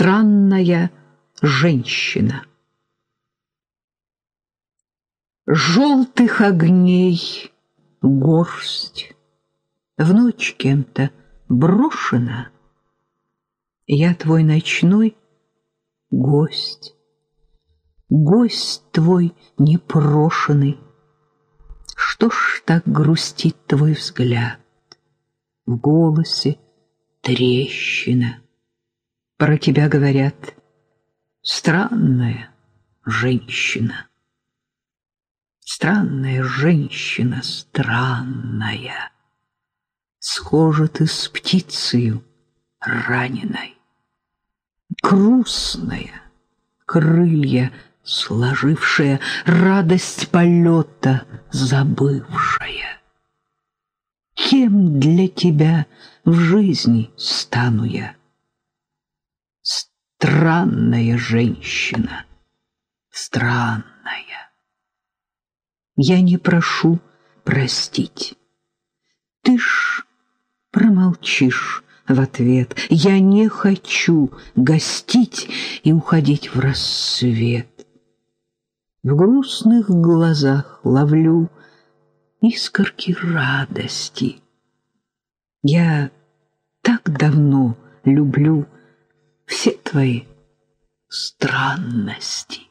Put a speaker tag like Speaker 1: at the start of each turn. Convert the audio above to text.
Speaker 1: странная женщина. Желтых огней горсть, В ночь кем-то брошена. Я твой ночной гость, Гость твой непрошенный. Что ж так грустит твой взгляд? В голосе трещина. Про тебя говорят странная женщина. Странная женщина, странная. Схожа ты с птицею раненой. Грустная, крылья сложившая, радость полета забывшая. Кем для тебя в жизни стану я? Странная женщина, странная. Я не прошу простить. Ты ж промолчишь в ответ. Я не хочу гостить и уходить в рассвет. В грустных глазах ловлю искорки радости. Я так давно люблю все твои странности.